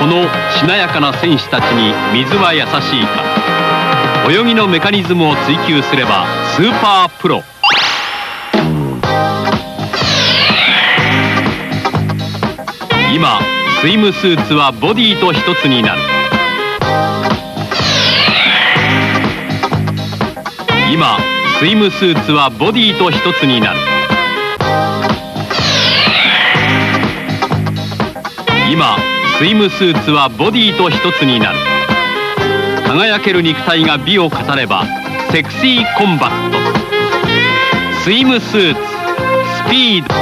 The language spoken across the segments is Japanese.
このしなやかな選手たちに水は優しいか。泳ぎのメカニズムを追求すればスーパープロ。今スイムスーツはボディと一つになる。今スイムスーツはボディと一つになる。今スイムスーツはボディと一つになる。輝ける肉体が美を語ればセクシーコンバット。スイムスーツスピード。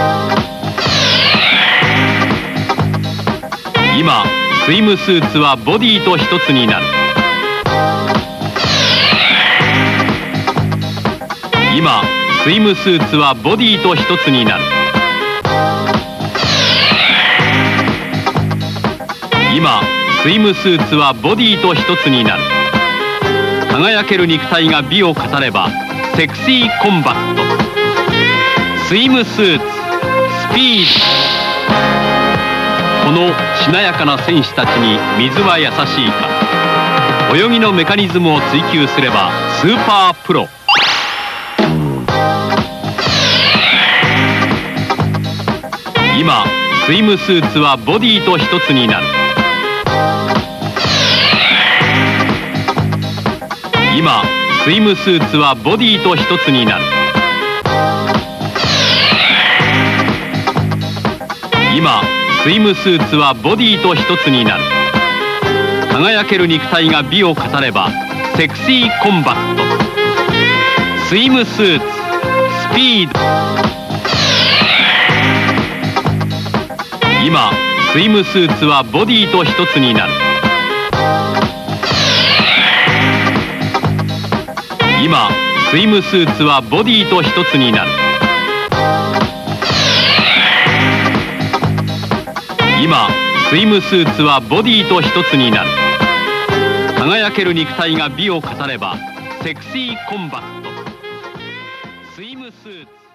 今スイムスーツはボディと一つになる。今スイムスーツはボディと一つになる。今スイムスーツはボディと一つになる。輝ける肉体が美を語ればセクシーコンバット。スイムスーツスピード。このしなやかな選手たちに水は優しいか。泳ぎのメカニズムを追求すればスーパープロ。今スイムスーツはボディと一つになる。今スイムスーツはボディと一つになる。今スイムスーツはボディと一つになる。輝ける肉体が美を語ればセクシーコンバット。スイムスーツスピード。今スイムスーツはボディと一つになる。今スイムスーツはボディと一つになる。今スイムスーツはボディと一つになる。輝ける肉体が美を語ればセクシーコンバット。スイムスーツ。